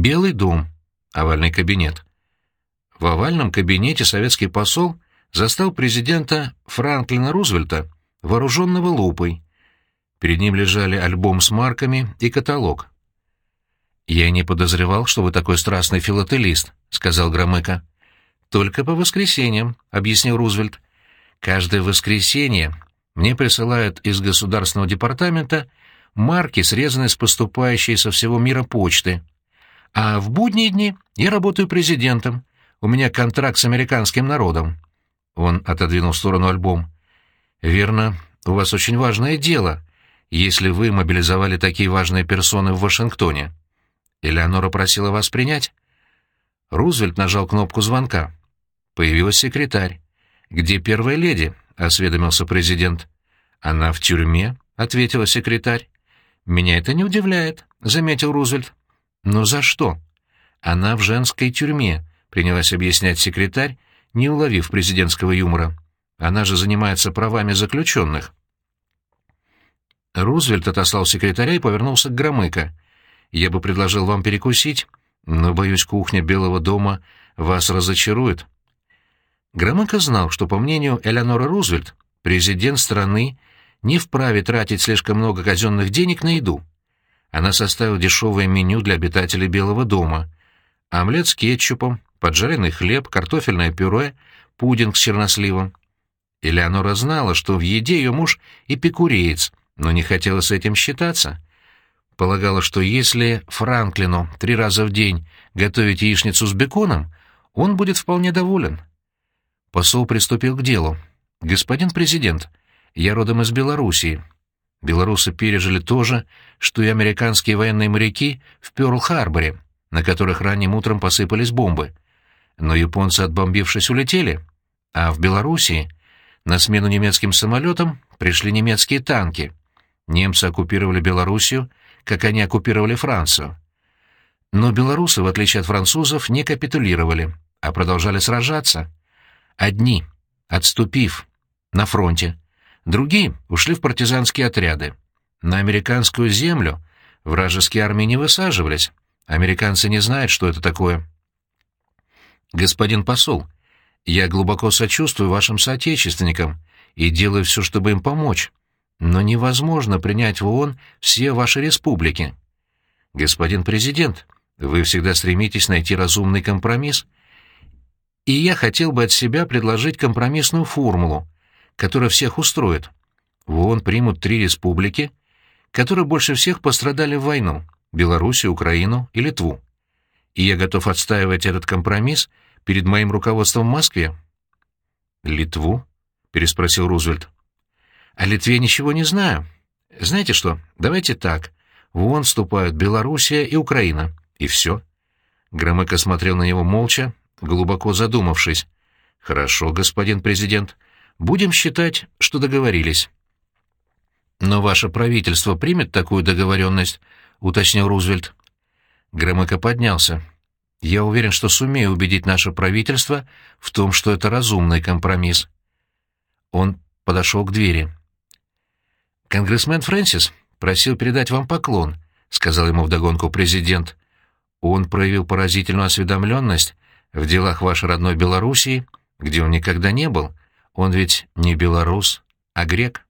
Белый дом, овальный кабинет. В овальном кабинете советский посол застал президента Франклина Рузвельта, вооруженного лупой. Перед ним лежали альбом с марками и каталог. «Я не подозревал, что вы такой страстный филателист», — сказал Громыко. «Только по воскресеньям», — объяснил Рузвельт. «Каждое воскресенье мне присылают из Государственного департамента марки, срезанные с поступающей со всего мира почты. А в будние дни я работаю президентом. У меня контракт с американским народом». Он отодвинул в сторону альбом. «Верно, у вас очень важное дело, если вы мобилизовали такие важные персоны в Вашингтоне. Элеонора просила вас принять?» Рузвельт нажал кнопку звонка. Появилась секретарь. «Где первая леди?» — осведомился президент. «Она в тюрьме», — ответила секретарь. «Меня это не удивляет», — заметил Рузвельт. «Но за что?» «Она в женской тюрьме», — принялась объяснять секретарь, не уловив президентского юмора. «Она же занимается правами заключенных». Рузвельт отослал секретаря и повернулся к Громыко. «Я бы предложил вам перекусить, но, боюсь, кухня Белого дома вас разочарует». Громыко знал, что, по мнению Элеоноры Рузвельт, президент страны не вправе тратить слишком много казенных денег на еду. Она составила дешевое меню для обитателей Белого дома. Омлет с кетчупом, поджаренный хлеб, картофельное пюре, пудинг с черносливом. Элеонора знала, что в еде ее муж эпикуреец, но не хотела с этим считаться. Полагала, что если Франклину три раза в день готовить яичницу с беконом, он будет вполне доволен. Посол приступил к делу. «Господин президент, я родом из Белоруссии. Белорусы пережили то же, что и американские военные моряки в Пёрл-Харборе, на которых ранним утром посыпались бомбы. Но японцы, отбомбившись, улетели. А в Белоруссии на смену немецким самолетам пришли немецкие танки. Немцы оккупировали Белоруссию, как они оккупировали Францию. Но белорусы, в отличие от французов, не капитулировали, а продолжали сражаться. Одни, отступив, на фронте. Другие ушли в партизанские отряды. На американскую землю вражеские армии не высаживались. Американцы не знают, что это такое. Господин посол, я глубоко сочувствую вашим соотечественникам и делаю все, чтобы им помочь. Но невозможно принять в ООН все ваши республики. Господин президент, вы всегда стремитесь найти разумный компромисс — и я хотел бы от себя предложить компромиссную формулу, которая всех устроит. В ООН примут три республики, которые больше всех пострадали в войну — Белоруссию, Украину и Литву. И я готов отстаивать этот компромисс перед моим руководством в Москве. «Литву?» — переспросил Рузвельт. «О Литве ничего не знаю. Знаете что, давайте так. В ООН вступают Белоруссия и Украина. И все». Громыко смотрел на него молча, глубоко задумавшись. «Хорошо, господин президент. Будем считать, что договорились». «Но ваше правительство примет такую договоренность?» — уточнил Рузвельт. Громыко поднялся. «Я уверен, что сумею убедить наше правительство в том, что это разумный компромисс». Он подошел к двери. «Конгрессмен Фрэнсис просил передать вам поклон», — сказал ему вдогонку президент. Он проявил поразительную осведомленность в делах вашей родной Белоруссии, где он никогда не был. Он ведь не белорус, а грек.